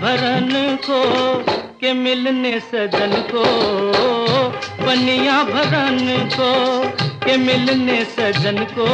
भरन को के मिलने सजन को। बनिया भरन को के मिलने सजन को।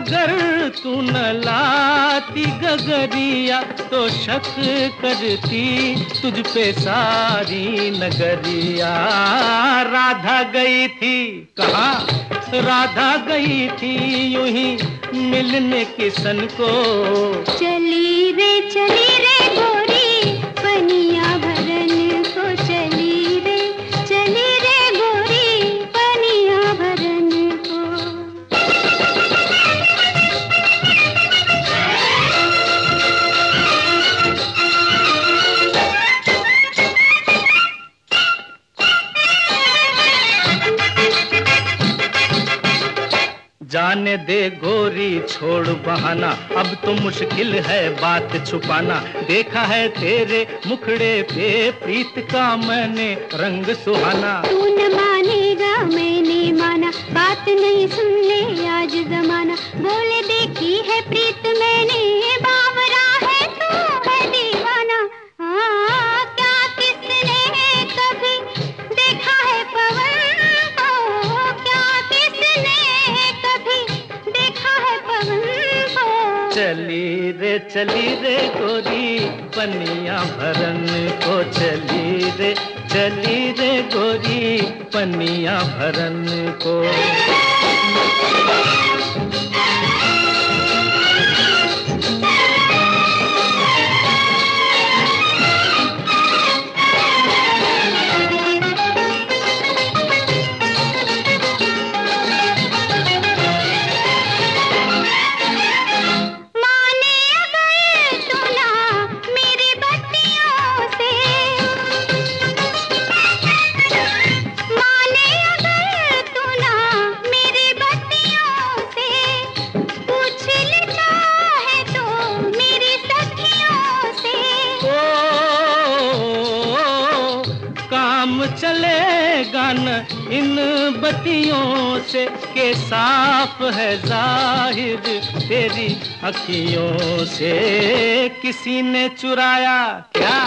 अगर तू न लाती गगरिया तो शक करती तुझ पे सारी नगरिया। राधा गई थी, कहा? राधा गई थी यूँ ही मिलने किसन को। चली रे चली रे जाने दे गोरी, छोड़ बहाना। अब तो मुश्किल है बात छुपाना। देखा है तेरे मुखड़े पे प्रीत का मैंने रंग सुहाना। तू न मानेगा मैंने माना। बात नहीं सुनने आज जमाना। बोले देखी है प्रीत चली रे चली रे गोरी, पनिया भरन को चली रे चली रे गोरी, पनिया भरन को। इन बत्तियों से के साफ़ है ज़ाहिर तेरी अखियों से। किसी ने चुराया क्या?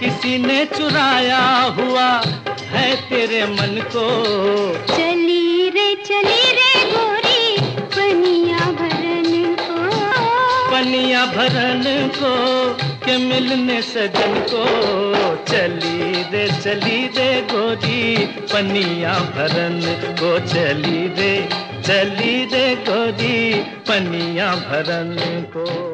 किसी ने चुराया हुआ है तेरे मन को? चली रे चली रे गोरी पनिया भरन को। पनिया भरन को। के मिलने सजन को चली दे चली दे गोरी, पनिया भरन को चली दे चली दे गोरी, पनिया भरन को।